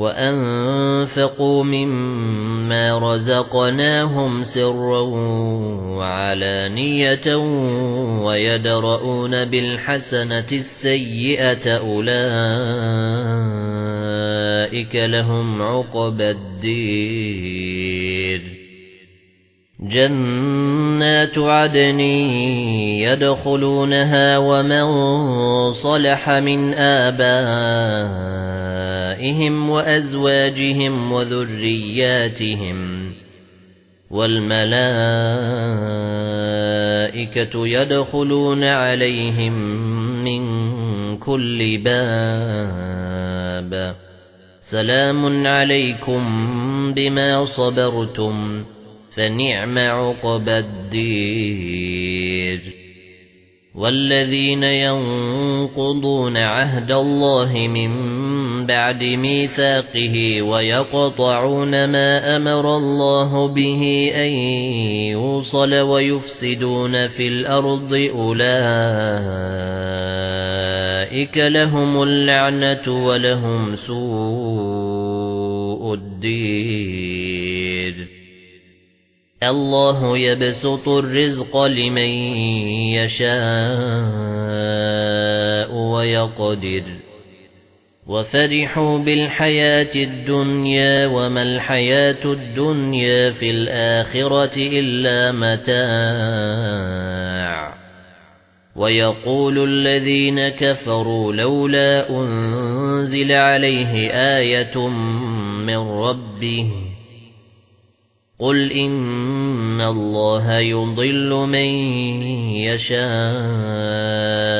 وَأَنفِقُوا مِمَّا رَزَقْنَاهُمْ سِرًّا وَعَلَانِيَةً وَيَدْرَؤُونَ بِالْحَسَنَةِ السَّيِّئَةَ أُولَئِكَ لَهُمْ عُقْبَى الدِّينِ جَنَّاتُ عَدْنٍ يَدْخُلُونَهَا وَمَن صَلَحَ مِنْ آبَائِهِمْ آبائهم وأزواجهم وذرياتهم والملائكة يدخلون عليهم من كل باب سلام عليكم بما صبرتم فنعم عقب الدير والذين ينقضون عهد الله من بَعْدِ مِيثَاقِهِ وَيَقْطَعُونَ مَا أَمَرَ اللَّهُ بِهِ أَن يُوصَلَ وَيُفْسِدُونَ فِي الْأَرْضِ أُولَئِكَ لَهُمُ اللَّعْنَةُ وَلَهُمْ سُوءُ الدِّينِ. اللَّهُ يَبْسُطُ الرِّزْقَ لِمَن يَشَاءُ وَيَقْدِرُ. وَفَرِحُوا بِالْحَيَاةِ الدُّنْيَا وَمَا الْحَيَاةُ الدُّنْيَا فِي الْآخِرَةِ إِلَّا مَتَاعٌ. وَيَقُولُ الَّذِينَ كَفَرُوا لَوْلَا أُنْزِلَ عَلَيْهِ آيَةٌ مِنْ رَبِّهِ قُلْ إِنَّ اللَّهَ يُضِلُّ مَن يَشَاءُ.